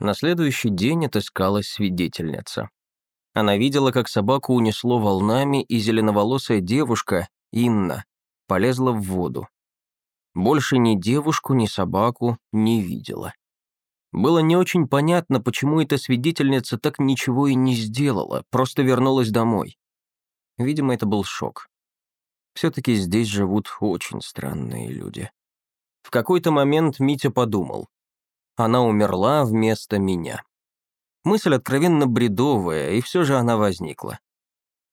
На следующий день отыскалась свидетельница. Она видела, как собаку унесло волнами, и зеленоволосая девушка, Инна, полезла в воду. Больше ни девушку, ни собаку не видела. Было не очень понятно, почему эта свидетельница так ничего и не сделала, просто вернулась домой. Видимо, это был шок. Все-таки здесь живут очень странные люди. В какой-то момент Митя подумал. Она умерла вместо меня. Мысль откровенно бредовая, и все же она возникла.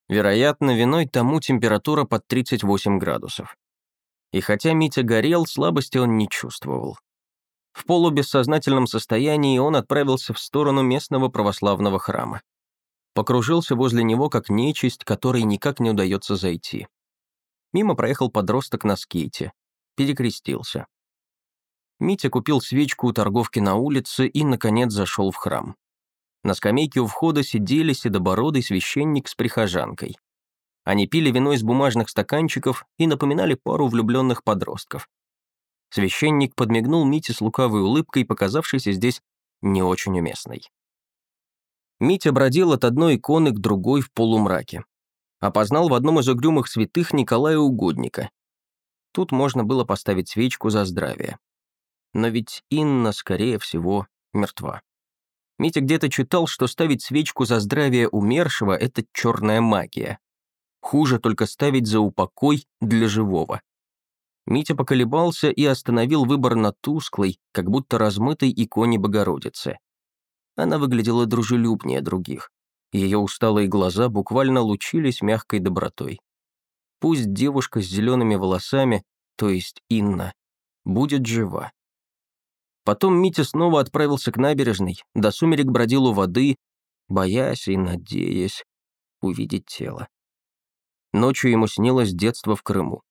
Вероятно, виной тому температура под 38 градусов. И хотя Митя горел, слабости он не чувствовал. В полубессознательном состоянии он отправился в сторону местного православного храма. Покружился возле него как нечисть, которой никак не удается зайти. Мимо проехал подросток на скейте. Перекрестился. Митя купил свечку у торговки на улице и, наконец, зашел в храм. На скамейке у входа сидели седобородый священник с прихожанкой. Они пили вино из бумажных стаканчиков и напоминали пару влюбленных подростков. Священник подмигнул Мите с лукавой улыбкой, показавшейся здесь не очень уместной. Митя бродил от одной иконы к другой в полумраке. Опознал в одном из угрюмых святых Николая Угодника. Тут можно было поставить свечку за здравие. Но ведь Инна, скорее всего, мертва. Митя где-то читал, что ставить свечку за здравие умершего — это черная магия. Хуже только ставить за упокой для живого. Митя поколебался и остановил выбор на тусклой, как будто размытой иконе Богородицы. Она выглядела дружелюбнее других. Ее усталые глаза буквально лучились мягкой добротой. Пусть девушка с зелеными волосами, то есть Инна, будет жива. Потом Митя снова отправился к набережной, до сумерек бродил у воды, боясь и надеясь увидеть тело. Ночью ему снилось детство в Крыму.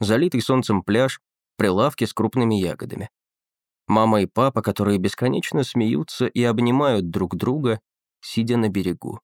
Залитый солнцем пляж, прилавки с крупными ягодами. Мама и папа, которые бесконечно смеются и обнимают друг друга, сидя на берегу.